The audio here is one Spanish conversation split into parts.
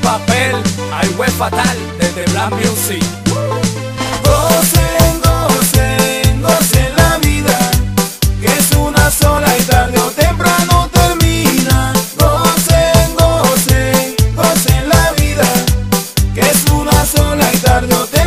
papel, hay web fatal desde Black Music. Gocen, gocen, gocen la vida, que es una sola y tarde o temprano termina. Gocen, gocen, gocen la vida, que es una sola y tarde o temprano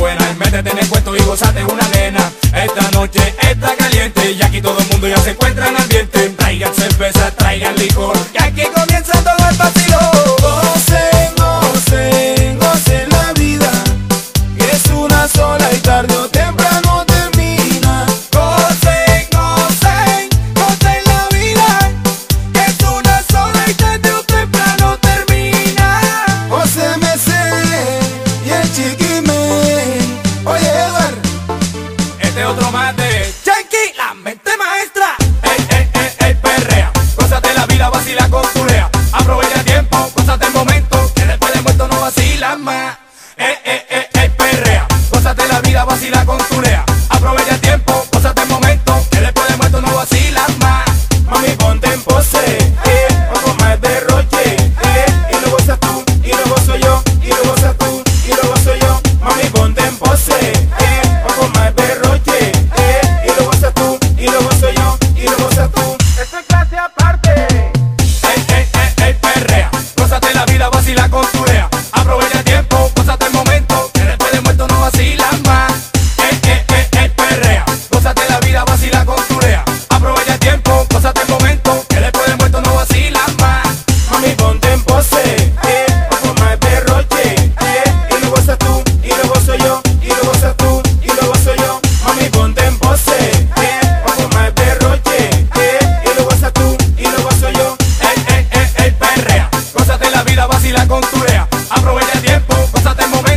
buena y métete en el puesto y gozate una nena. Esta noche está caliente y aquí todo el mundo ya se encuentra en ambiente. Traigan cerveza, traigan licor tiempo, pásate momento.